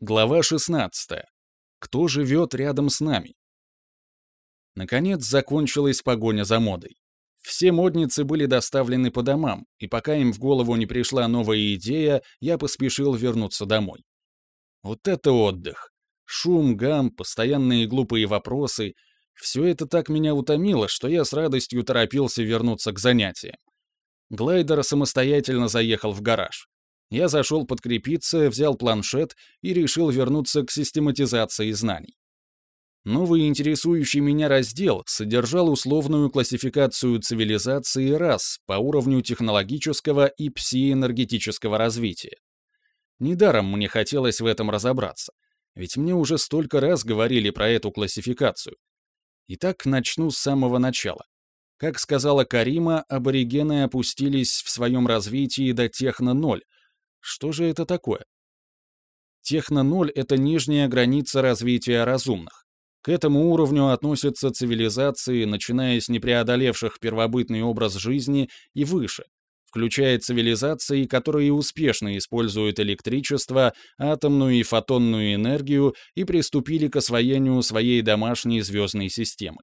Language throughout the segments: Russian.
Глава 16. Кто живет рядом с нами? Наконец закончилась погоня за модой. Все модницы были доставлены по домам, и пока им в голову не пришла новая идея, я поспешил вернуться домой. Вот это отдых! Шум, гам, постоянные глупые вопросы — все это так меня утомило, что я с радостью торопился вернуться к занятиям. Глайдер самостоятельно заехал в гараж. Я зашел подкрепиться, взял планшет и решил вернуться к систематизации знаний. Новый интересующий меня раздел содержал условную классификацию цивилизации рас по уровню технологического и псиэнергетического развития. Недаром мне хотелось в этом разобраться, ведь мне уже столько раз говорили про эту классификацию. Итак, начну с самого начала. Как сказала Карима, аборигены опустились в своем развитии до техно-0, что же это такое? Техно-0 — это нижняя граница развития разумных. К этому уровню относятся цивилизации, начиная с непреодолевших первобытный образ жизни и выше, включая цивилизации, которые успешно используют электричество, атомную и фотонную энергию и приступили к освоению своей домашней звездной системы.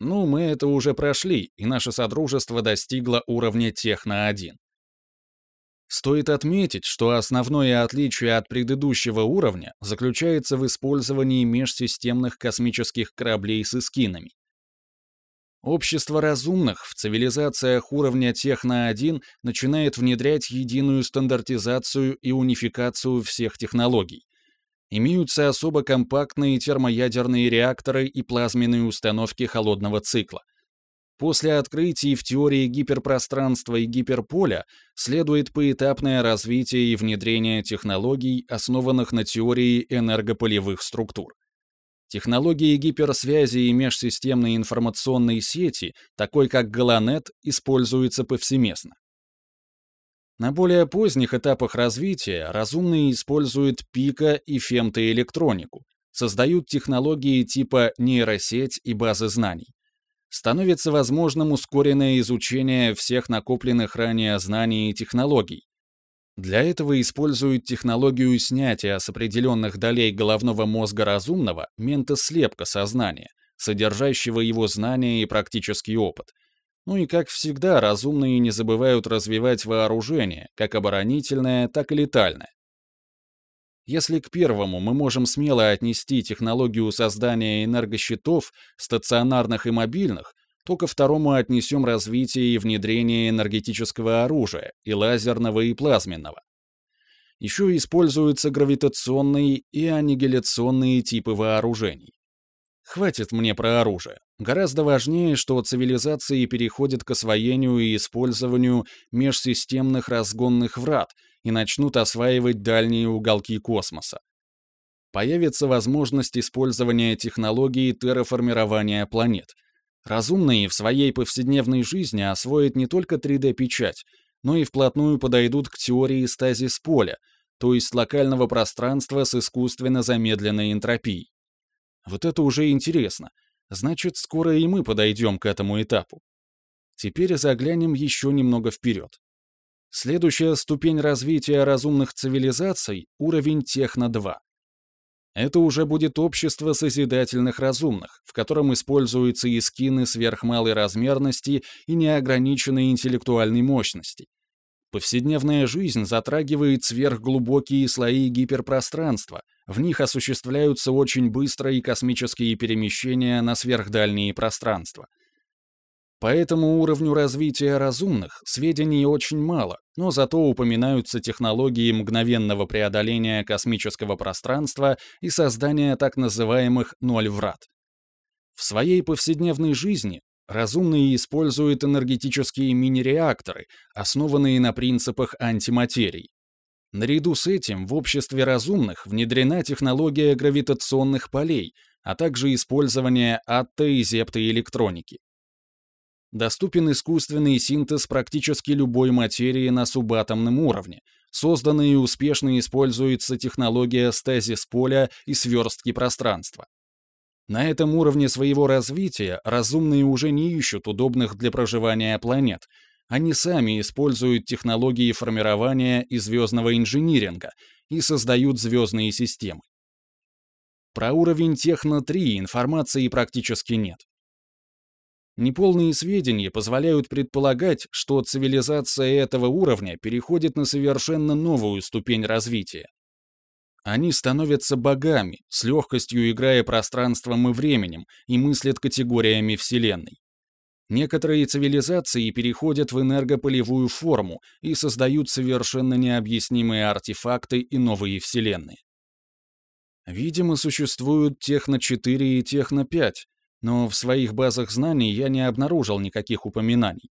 Ну, мы это уже прошли, и наше содружество достигло уровня Техно-1. Стоит отметить, что основное отличие от предыдущего уровня заключается в использовании межсистемных космических кораблей с эскинами. Общество разумных в цивилизациях уровня Техно-1 начинает внедрять единую стандартизацию и унификацию всех технологий. Имеются особо компактные термоядерные реакторы и плазменные установки холодного цикла. После открытий в теории гиперпространства и гиперполя следует поэтапное развитие и внедрение технологий, основанных на теории энергополевых структур. Технологии гиперсвязи и межсистемной информационной сети, такой как Галанет, используются повсеместно. На более поздних этапах развития разумные используют пика и фемтоэлектронику, создают технологии типа нейросеть и базы знаний становится возможным ускоренное изучение всех накопленных ранее знаний и технологий. Для этого используют технологию снятия с определенных долей головного мозга разумного ментослепка сознания, содержащего его знания и практический опыт. Ну и, как всегда, разумные не забывают развивать вооружение, как оборонительное, так и летальное. Если к первому мы можем смело отнести технологию создания энергощитов, стационарных и мобильных, то ко второму отнесем развитие и внедрение энергетического оружия, и лазерного, и плазменного. Еще используются гравитационные и аннигиляционные типы вооружений. Хватит мне про оружие. Гораздо важнее, что цивилизации переходят к освоению и использованию межсистемных разгонных врат и начнут осваивать дальние уголки космоса. Появится возможность использования технологии терраформирования планет. Разумные в своей повседневной жизни освоят не только 3D-печать, но и вплотную подойдут к теории стазис поля, то есть локального пространства с искусственно замедленной энтропией. Вот это уже интересно. Значит, скоро и мы подойдем к этому этапу. Теперь заглянем еще немного вперед. Следующая ступень развития разумных цивилизаций — уровень Техно-2. Это уже будет общество созидательных разумных, в котором используются и скины сверхмалой размерности и неограниченной интеллектуальной мощности. Повседневная жизнь затрагивает сверхглубокие слои гиперпространства, в них осуществляются очень быстрые космические перемещения на сверхдальние пространства. По этому уровню развития разумных сведений очень мало, но зато упоминаются технологии мгновенного преодоления космического пространства и создания так называемых ноль-врат. В своей повседневной жизни разумные используют энергетические мини-реакторы, основанные на принципах антиматерии. Наряду с этим в обществе разумных внедрена технология гравитационных полей, а также использование атто- и зептоэлектроники. Доступен искусственный синтез практически любой материи на субатомном уровне. Создана и успешно используется технология стазис поля и сверстки пространства. На этом уровне своего развития разумные уже не ищут удобных для проживания планет, они сами используют технологии формирования и звездного инжиниринга и создают звездные системы. Про уровень Техно-3 информации практически нет. Неполные сведения позволяют предполагать, что цивилизация этого уровня переходит на совершенно новую ступень развития. Они становятся богами, с легкостью играя пространством и временем, и мыслят категориями Вселенной. Некоторые цивилизации переходят в энергополевую форму и создают совершенно необъяснимые артефакты и новые вселенные. Видимо, существуют Техно-4 и Техно-5, но в своих базах знаний я не обнаружил никаких упоминаний.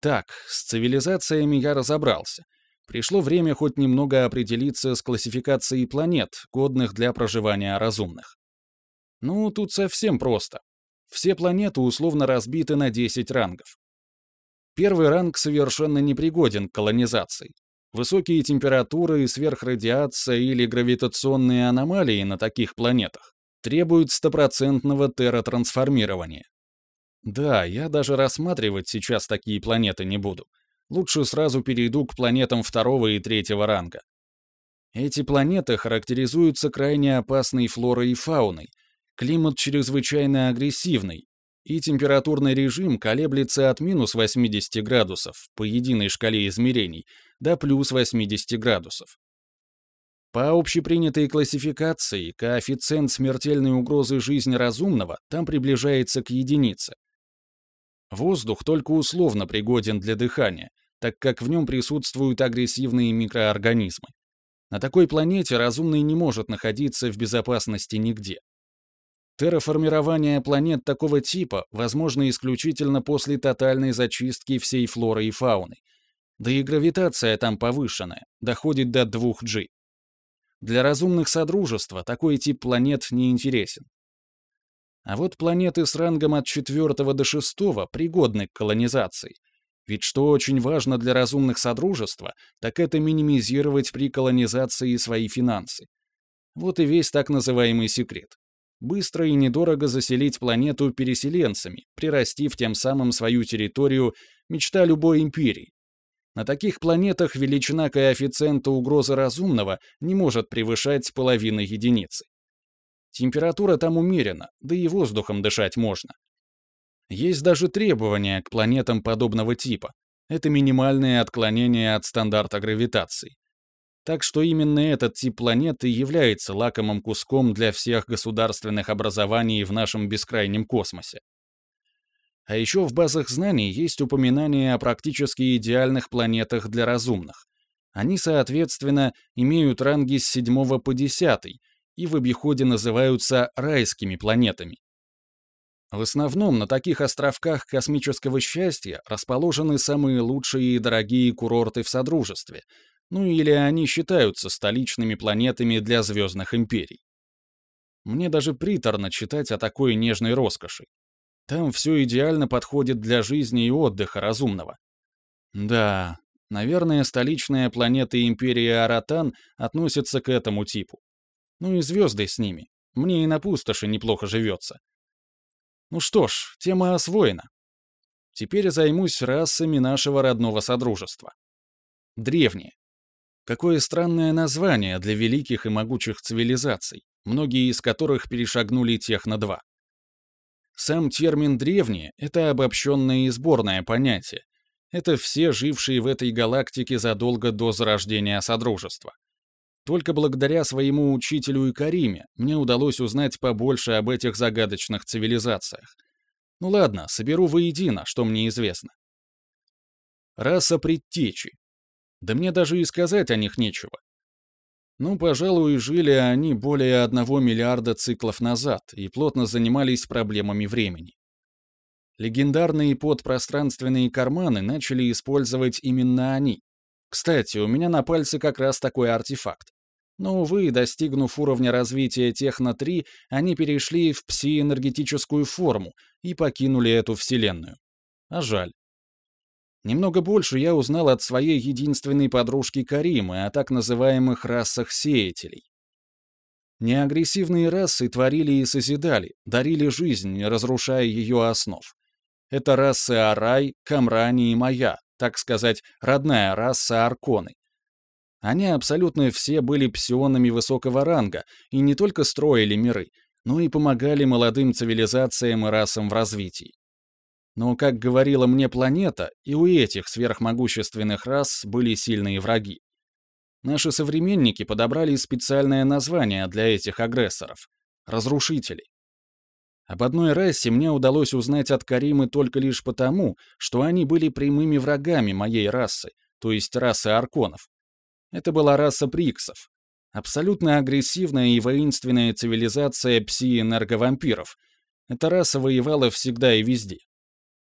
Так, с цивилизациями я разобрался. Пришло время хоть немного определиться с классификацией планет, годных для проживания разумных. Ну, тут совсем просто. Все планеты условно разбиты на 10 рангов. Первый ранг совершенно непригоден к колонизации. Высокие температуры, сверхрадиация или гравитационные аномалии на таких планетах требуют стопроцентного терратрансформирования. Да, я даже рассматривать сейчас такие планеты не буду. Лучше сразу перейду к планетам второго и третьего ранга. Эти планеты характеризуются крайне опасной флорой и фауной, климат чрезвычайно агрессивный, и температурный режим колеблется от минус 80 градусов по единой шкале измерений до плюс 80 градусов. По общепринятой классификации, коэффициент смертельной угрозы жизни разумного там приближается к единице. Воздух только условно пригоден для дыхания, так как в нем присутствуют агрессивные микроорганизмы. На такой планете разумный не может находиться в безопасности нигде. Терраформирование планет такого типа возможно исключительно после тотальной зачистки всей флоры и фауны. Да и гравитация там повышенная, доходит до 2G. Для разумных содружества такой тип планет не интересен. А вот планеты с рангом от 4 до 6 пригодны к колонизации. Ведь что очень важно для разумных содружества, так это минимизировать при колонизации свои финансы. Вот и весь так называемый секрет быстро и недорого заселить планету переселенцами, прирастив тем самым свою территорию, мечта любой империи. На таких планетах величина коэффициента угрозы разумного не может превышать половины единицы. Температура там умерена, да и воздухом дышать можно. Есть даже требования к планетам подобного типа. Это минимальное отклонение от стандарта гравитации. Так что именно этот тип планеты является лакомым куском для всех государственных образований в нашем бескрайнем космосе. А еще в базах знаний есть упоминания о практически идеальных планетах для разумных. Они, соответственно, имеют ранги с 7 по 10 и в обиходе называются райскими планетами. В основном на таких островках космического счастья расположены самые лучшие и дорогие курорты в Содружестве, ну или они считаются столичными планетами для звездных империй. Мне даже приторно читать о такой нежной роскоши. Там все идеально подходит для жизни и отдыха разумного. Да, наверное, столичная планета Империи Аратан относится к этому типу. Ну и звезды с ними. Мне и на пустоши неплохо живется. Ну что ж, тема освоена. Теперь займусь расами нашего родного содружества. Древние. Какое странное название для великих и могучих цивилизаций, многие из которых перешагнули Техно-2. Сам термин «древние» — это обобщенное и сборное понятие. Это все жившие в этой галактике задолго до зарождения Содружества. Только благодаря своему учителю и Кариме мне удалось узнать побольше об этих загадочных цивилизациях. Ну ладно, соберу воедино, что мне известно. Раса предтечи, да мне даже и сказать о них нечего. Ну, пожалуй, жили они более одного миллиарда циклов назад и плотно занимались проблемами времени. Легендарные подпространственные карманы начали использовать именно они. Кстати, у меня на пальце как раз такой артефакт. Но, увы, достигнув уровня развития Техно-3, они перешли в псиэнергетическую форму и покинули эту вселенную. А жаль. Немного больше я узнал от своей единственной подружки Каримы о так называемых расах сеятелей. Неагрессивные расы творили и созидали, дарили жизнь, разрушая ее основ. Это расы Арай, Камрани и Моя, так сказать, родная раса Арконы. Они абсолютно все были псионами высокого ранга и не только строили миры, но и помогали молодым цивилизациям и расам в развитии. Но, как говорила мне планета, и у этих сверхмогущественных рас были сильные враги. Наши современники подобрали специальное название для этих агрессоров — разрушители. Об одной расе мне удалось узнать от Каримы только лишь потому, что они были прямыми врагами моей расы, то есть расы арконов. Это была раса приксов. Абсолютно агрессивная и воинственная цивилизация пси-энерговампиров. Эта раса воевала всегда и везде.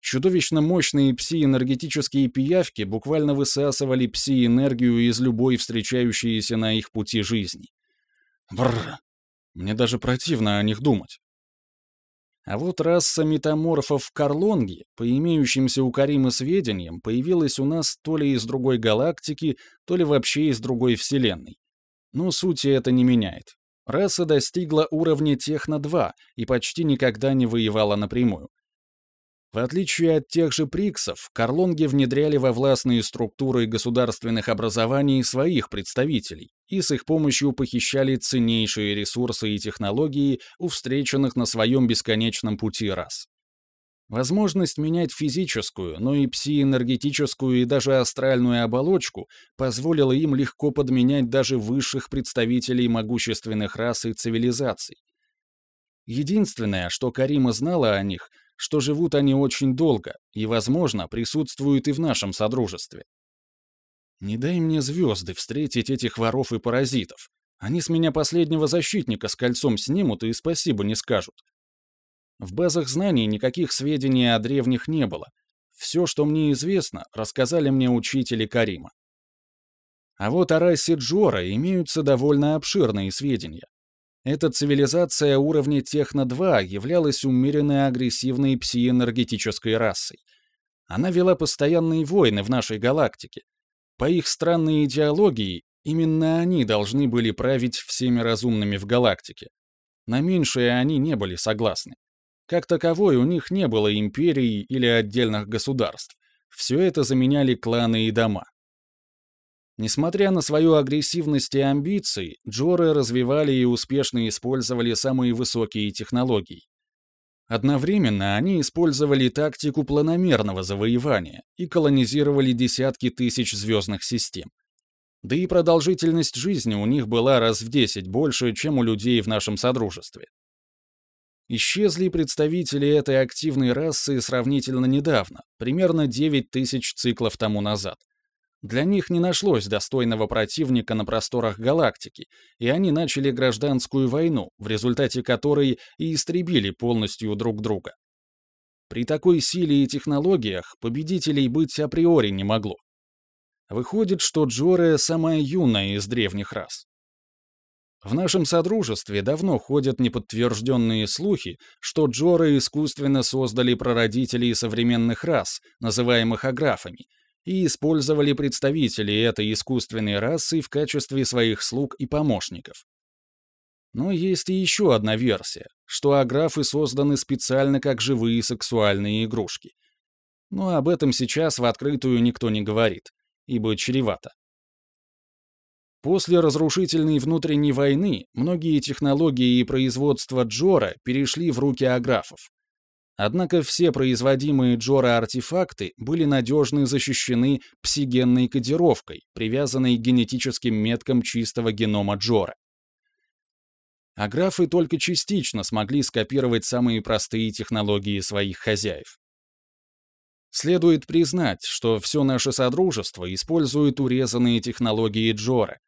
Чудовищно мощные пси-энергетические пиявки буквально высасывали пси-энергию из любой встречающейся на их пути жизни. Бррр. Мне даже противно о них думать. А вот раса метаморфов в Карлонге, по имеющимся у Карима сведениям, появилась у нас то ли из другой галактики, то ли вообще из другой вселенной. Но сути это не меняет. Раса достигла уровня Техно-2 и почти никогда не воевала напрямую. В отличие от тех же приксов, карлонги внедряли во властные структуры государственных образований своих представителей и с их помощью похищали ценнейшие ресурсы и технологии у встреченных на своем бесконечном пути рас. Возможность менять физическую, но и псиэнергетическую и даже астральную оболочку позволила им легко подменять даже высших представителей могущественных рас и цивилизаций. Единственное, что Карима знала о них — что живут они очень долго и, возможно, присутствуют и в нашем содружестве. Не дай мне звезды встретить этих воров и паразитов. Они с меня последнего защитника с кольцом снимут и спасибо не скажут. В базах знаний никаких сведений о древних не было. Все, что мне известно, рассказали мне учители Карима. А вот о расе Джора имеются довольно обширные сведения. Эта цивилизация уровня Техно-2 являлась умеренной агрессивной псиэнергетической расой. Она вела постоянные войны в нашей галактике. По их странной идеологии, именно они должны были править всеми разумными в галактике. На меньшее они не были согласны. Как таковой у них не было империи или отдельных государств. Все это заменяли кланы и дома. Несмотря на свою агрессивность и амбиции, Джоры развивали и успешно использовали самые высокие технологии. Одновременно они использовали тактику планомерного завоевания и колонизировали десятки тысяч звездных систем. Да и продолжительность жизни у них была раз в 10 больше, чем у людей в нашем Содружестве. Исчезли представители этой активной расы сравнительно недавно, примерно 9 тысяч циклов тому назад. Для них не нашлось достойного противника на просторах галактики, и они начали гражданскую войну, в результате которой и истребили полностью друг друга. При такой силе и технологиях победителей быть априори не могло. Выходит, что Джоре самая юная из древних рас. В нашем содружестве давно ходят неподтвержденные слухи, что Джоры искусственно создали прародителей современных рас, называемых аграфами, и использовали представителей этой искусственной расы в качестве своих слуг и помощников. Но есть и еще одна версия, что аграфы созданы специально как живые сексуальные игрушки. Но об этом сейчас в открытую никто не говорит, ибо чревато. После разрушительной внутренней войны многие технологии и производство Джора перешли в руки аграфов. Однако все производимые Джора артефакты были надежно защищены псигенной кодировкой, привязанной к генетическим меткам чистого генома Джора. А графы только частично смогли скопировать самые простые технологии своих хозяев. Следует признать, что все наше Содружество использует урезанные технологии Джора.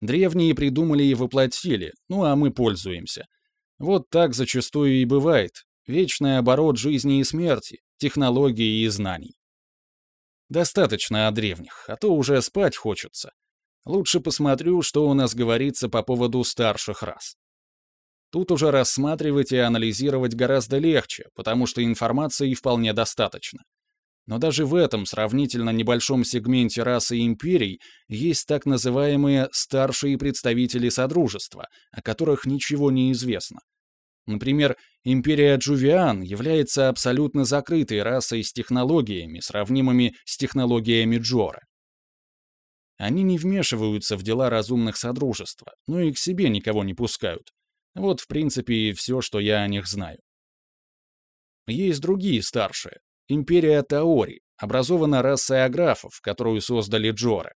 Древние придумали и воплотили, ну а мы пользуемся. Вот так зачастую и бывает, Вечный оборот жизни и смерти, технологий и знаний. Достаточно о древних, а то уже спать хочется. Лучше посмотрю, что у нас говорится по поводу старших рас. Тут уже рассматривать и анализировать гораздо легче, потому что информации вполне достаточно. Но даже в этом сравнительно небольшом сегменте расы империй есть так называемые старшие представители Содружества, о которых ничего не известно. Например, империя Джувиан является абсолютно закрытой расой с технологиями, сравнимыми с технологиями Джора. Они не вмешиваются в дела разумных содружества, но и к себе никого не пускают. Вот, в принципе, и все, что я о них знаю. Есть другие старшие. Империя Таори, образована расой аграфов, которую создали Джоры.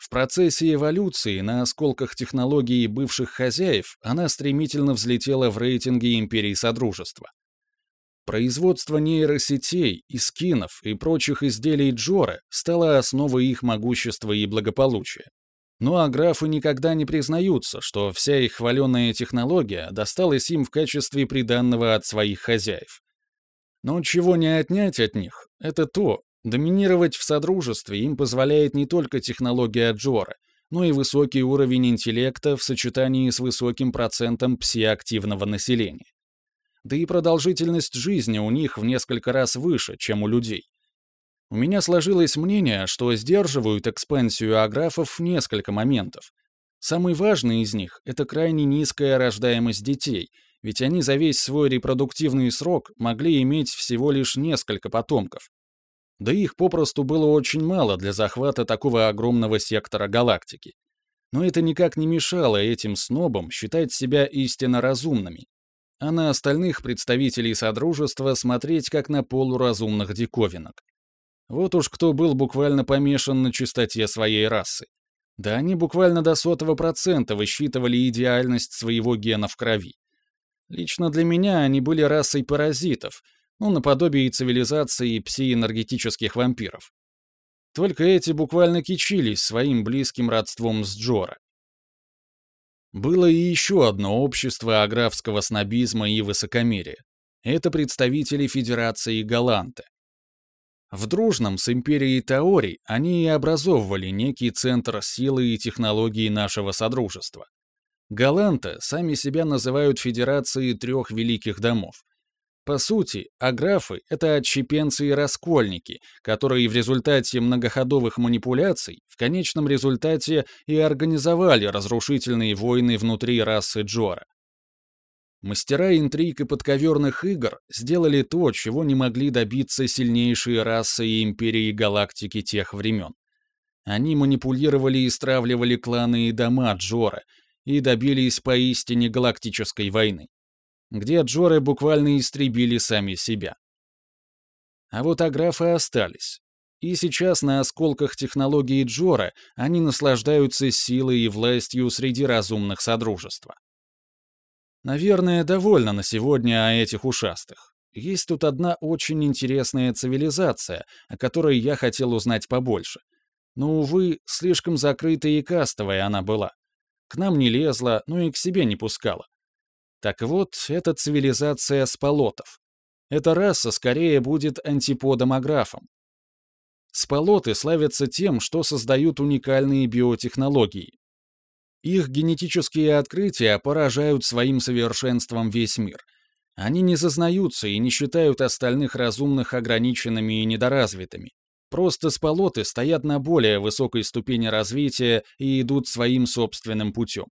В процессе эволюции на осколках технологии бывших хозяев она стремительно взлетела в рейтинге империи Содружества. Производство нейросетей, и скинов и прочих изделий Джора стало основой их могущества и благополучия. Ну а графы никогда не признаются, что вся их хваленная технология досталась им в качестве приданного от своих хозяев. Но чего не отнять от них, это то, доминировать в содружестве им позволяет не только технология Джора, но и высокий уровень интеллекта в сочетании с высоким процентом псиактивного населения. Да и продолжительность жизни у них в несколько раз выше, чем у людей. У меня сложилось мнение, что сдерживают экспансию аграфов несколько моментов. Самый важный из них — это крайне низкая рождаемость детей, ведь они за весь свой репродуктивный срок могли иметь всего лишь несколько потомков. Да их попросту было очень мало для захвата такого огромного сектора галактики. Но это никак не мешало этим снобам считать себя истинно разумными, а на остальных представителей Содружества смотреть как на полуразумных диковинок. Вот уж кто был буквально помешан на чистоте своей расы. Да они буквально до сотого процента высчитывали идеальность своего гена в крови. Лично для меня они были расой паразитов, ну, наподобие цивилизации псиэнергетических вампиров. Только эти буквально кичились своим близким родством с Джора. Было и еще одно общество аграфского снобизма и высокомерия. Это представители Федерации Галанты. В дружном с империей Таори они и образовывали некий центр силы и технологий нашего Содружества. Галанты сами себя называют Федерацией трех великих домов. По сути, аграфы — это отщепенцы и раскольники, которые в результате многоходовых манипуляций в конечном результате и организовали разрушительные войны внутри расы Джора. Мастера интриг и подковерных игр сделали то, чего не могли добиться сильнейшие расы и империи галактики тех времен. Они манипулировали и стравливали кланы и дома Джора и добились поистине галактической войны, где Джоры буквально истребили сами себя. А вот аграфы остались. И сейчас на осколках технологии Джора они наслаждаются силой и властью среди разумных содружества. Наверное, довольно на сегодня о этих ушастых. Есть тут одна очень интересная цивилизация, о которой я хотел узнать побольше. Но, увы, слишком закрытая и кастовая она была. К нам не лезла, но и к себе не пускала. Так вот, это цивилизация сполотов. Эта раса скорее будет антиподом-аграфом. Сполоты славятся тем, что создают уникальные биотехнологии, их генетические открытия поражают своим совершенством весь мир. Они не зазнаются и не считают остальных разумных ограниченными и недоразвитыми. Просто сполоты стоят на более высокой ступени развития и идут своим собственным путем.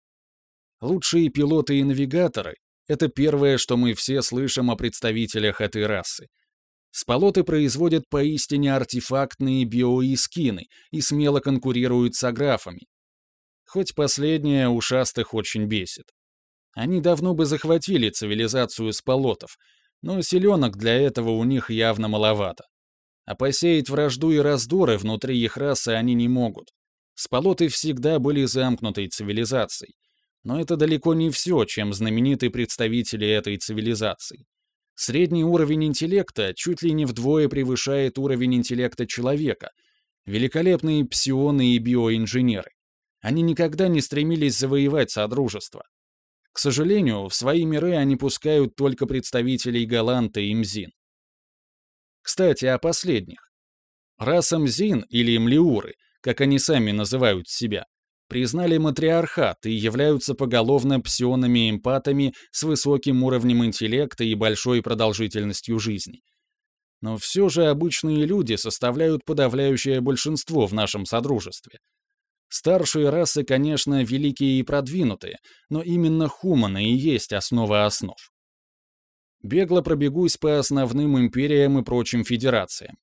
Лучшие пилоты и навигаторы — это первое, что мы все слышим о представителях этой расы. Сполоты производят поистине артефактные биоискины и смело конкурируют с аграфами, Хоть последнее ушастых очень бесит. Они давно бы захватили цивилизацию сполотов, но селенок для этого у них явно маловато. А посеять вражду и раздоры внутри их расы они не могут. Сполоты всегда были замкнутой цивилизацией. Но это далеко не все, чем знамениты представители этой цивилизации. Средний уровень интеллекта чуть ли не вдвое превышает уровень интеллекта человека. Великолепные псионы и биоинженеры. Они никогда не стремились завоевать Содружество. К сожалению, в свои миры они пускают только представителей Галанта и Мзин. Кстати, о последних. Раса Мзин или Млиуры, как они сами называют себя, признали матриархат и являются поголовно псионами-эмпатами с высоким уровнем интеллекта и большой продолжительностью жизни. Но все же обычные люди составляют подавляющее большинство в нашем Содружестве — Старшие расы, конечно, великие и продвинутые, но именно хуманы и есть основа основ. Бегло пробегусь по основным империям и прочим федерациям.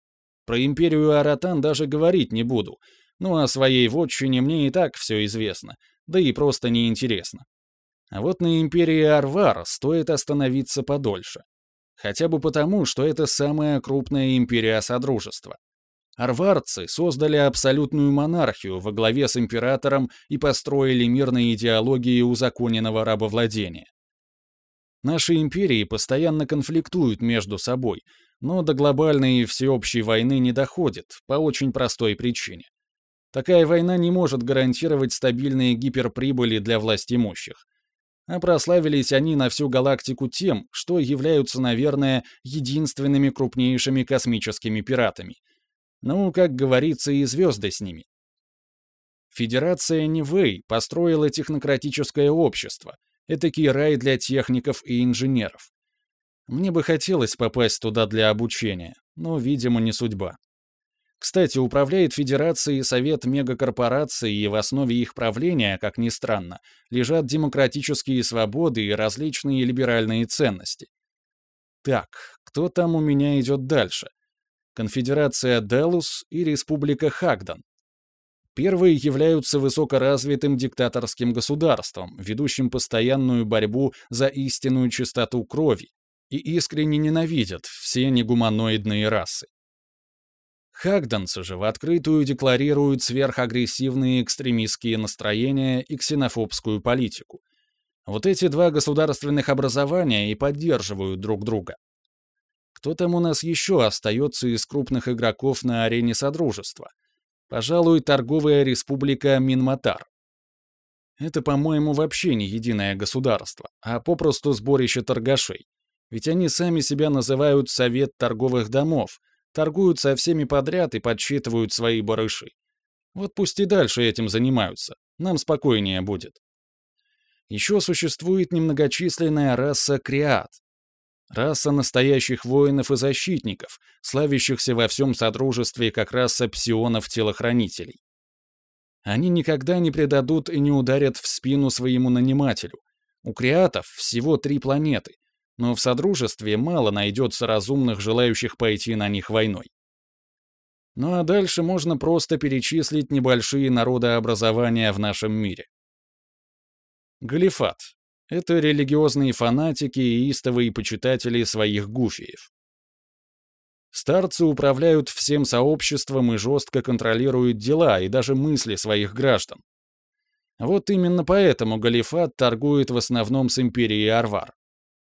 Про империю Аратан даже говорить не буду. Ну, о своей вотчине мне и так все известно, да и просто неинтересно. А вот на империи Арвар стоит остановиться подольше. Хотя бы потому, что это самая крупная империя Содружества. Арварцы создали абсолютную монархию во главе с императором и построили мир на идеологии узаконенного рабовладения. Наши империи постоянно конфликтуют между собой, но до глобальной и всеобщей войны не доходит по очень простой причине. Такая война не может гарантировать стабильные гиперприбыли для властимущих. А прославились они на всю галактику тем, что являются, наверное, единственными крупнейшими космическими пиратами. Ну, как говорится, и звезды с ними. Федерация Нивэй построила технократическое общество, этакий рай для техников и инженеров. Мне бы хотелось попасть туда для обучения, но, видимо, не судьба. Кстати, управляет Федерацией Совет мегакорпораций, и в основе их правления, как ни странно, лежат демократические свободы и различные либеральные ценности. Так, кто там у меня идет дальше? Конфедерация Делус и Республика Хагдан. Первые являются высокоразвитым диктаторским государством, ведущим постоянную борьбу за истинную чистоту крови, и искренне ненавидят все негуманоидные расы. Хагданцы же в открытую декларируют сверхагрессивные экстремистские настроения и ксенофобскую политику. Вот эти два государственных образования и поддерживают друг друга. Кто там у нас еще остается из крупных игроков на арене Содружества? Пожалуй, торговая республика Минматар. Это, по-моему, вообще не единое государство, а попросту сборище торгашей. Ведь они сами себя называют Совет торговых домов, торгуют со всеми подряд и подсчитывают свои барыши. Вот пусть и дальше этим занимаются, нам спокойнее будет. Еще существует немногочисленная раса Криат. Раса настоящих воинов и защитников, славящихся во всем Содружестве как раса псионов-телохранителей. Они никогда не предадут и не ударят в спину своему нанимателю. У креатов всего три планеты, но в Содружестве мало найдется разумных, желающих пойти на них войной. Ну а дальше можно просто перечислить небольшие народообразования в нашем мире. Галифат — это религиозные фанатики и истовые почитатели своих гуфиев. Старцы управляют всем сообществом и жестко контролируют дела и даже мысли своих граждан. Вот именно поэтому Галифат торгует в основном с империей Арвар.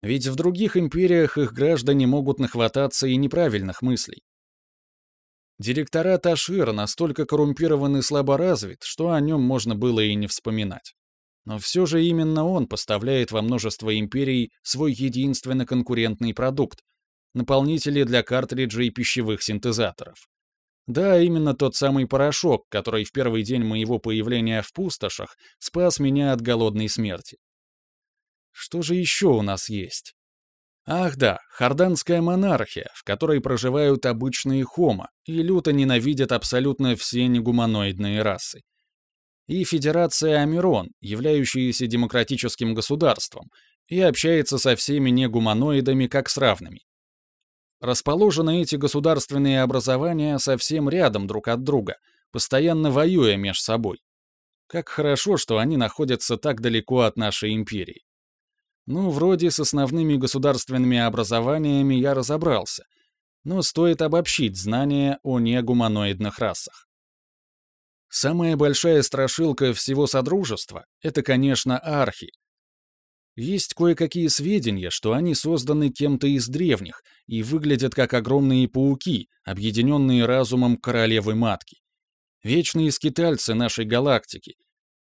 Ведь в других империях их граждане могут нахвататься и неправильных мыслей. Директорат Ашира настолько коррумпирован и слабо развит, что о нем можно было и не вспоминать. Но все же именно он поставляет во множество империй свой единственно конкурентный продукт — наполнители для картриджей пищевых синтезаторов. Да, именно тот самый порошок, который в первый день моего появления в пустошах спас меня от голодной смерти. Что же еще у нас есть? Ах да, харданская монархия, в которой проживают обычные хомо и люто ненавидят абсолютно все негуманоидные расы. И Федерация Амирон, являющаяся демократическим государством, и общается со всеми негуманоидами как с равными. Расположены эти государственные образования совсем рядом друг от друга, постоянно воюя меж собой. Как хорошо, что они находятся так далеко от нашей империи. Ну, вроде с основными государственными образованиями я разобрался, но стоит обобщить знания о негуманоидных расах. Самая большая страшилка всего Содружества — это, конечно, архи. Есть кое-какие сведения, что они созданы кем-то из древних и выглядят как огромные пауки, объединенные разумом королевы-матки. Вечные скитальцы нашей галактики,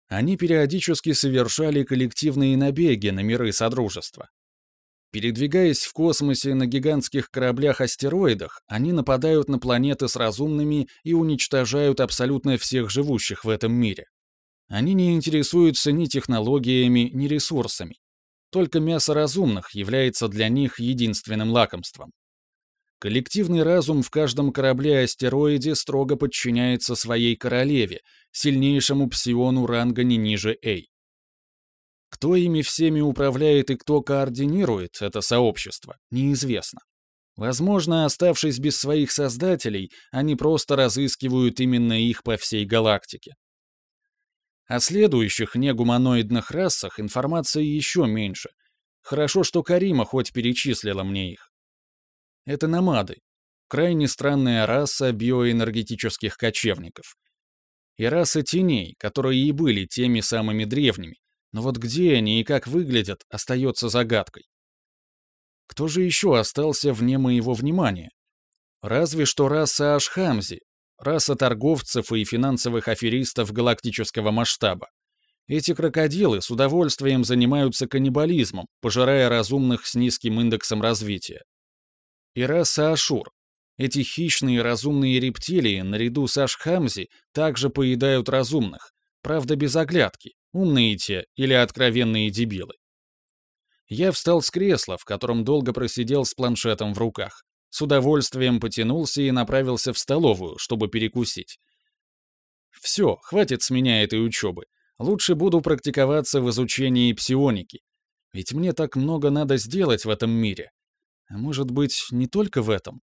они периодически совершали коллективные набеги на миры Содружества. Передвигаясь в космосе на гигантских кораблях-астероидах, они нападают на планеты с разумными и уничтожают абсолютно всех живущих в этом мире. Они не интересуются ни технологиями, ни ресурсами. Только мясо разумных является для них единственным лакомством. Коллективный разум в каждом корабле-астероиде строго подчиняется своей королеве, сильнейшему псиону ранга не ниже Эй. Кто ими всеми управляет и кто координирует это сообщество, неизвестно. Возможно, оставшись без своих создателей, они просто разыскивают именно их по всей галактике. О следующих негуманоидных расах информации еще меньше. Хорошо, что Карима хоть перечислила мне их. Это намады. Крайне странная раса биоэнергетических кочевников. И раса теней, которые и были теми самыми древними. Но вот где они и как выглядят, остается загадкой. Кто же еще остался вне моего внимания? Разве что раса Ашхамзи, раса торговцев и финансовых аферистов галактического масштаба. Эти крокодилы с удовольствием занимаются каннибализмом, пожирая разумных с низким индексом развития. И раса Ашур. Эти хищные разумные рептилии наряду с Ашхамзи также поедают разумных, правда без оглядки, умные те или откровенные дебилы. Я встал с кресла, в котором долго просидел с планшетом в руках. С удовольствием потянулся и направился в столовую, чтобы перекусить. Все, хватит с меня этой учебы. Лучше буду практиковаться в изучении псионики. Ведь мне так много надо сделать в этом мире. Может быть, не только в этом?